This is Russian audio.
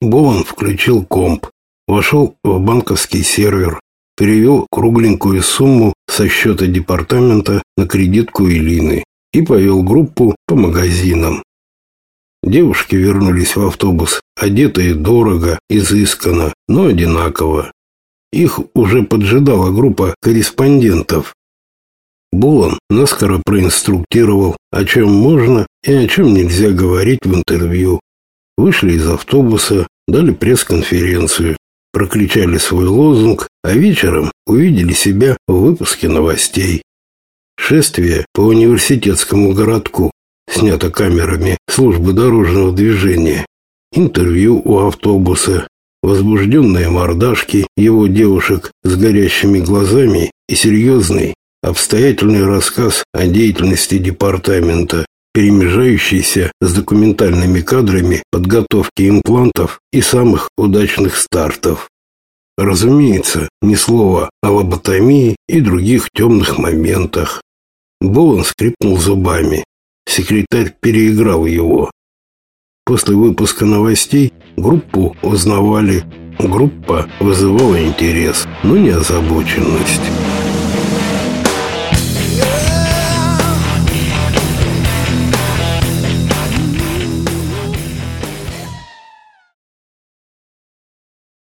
Болон включил комп, вошел в банковский сервер, перевел кругленькую сумму со счета департамента на кредитку Илины и повел группу по магазинам. Девушки вернулись в автобус, одетые дорого, изысканно, но одинаково. Их уже поджидала группа корреспондентов. Булан наскоро проинструктировал, о чем можно и о чем нельзя говорить в интервью. Вышли из автобуса, дали пресс-конференцию, прокричали свой лозунг, а вечером увидели себя в выпуске новостей. Шествие по университетскому городку снято камерами службы дорожного движения. Интервью у автобуса, возбужденные мордашки его девушек с горящими глазами и серьезный, обстоятельный рассказ о деятельности департамента, перемежающийся с документальными кадрами подготовки имплантов и самых удачных стартов. Разумеется, ни слова о лоботомии и других темных моментах. Боуэн скрипнул зубами. Секретарь переиграл его. После выпуска новостей группу узнавали. Группа вызывала интерес, но не озабоченность.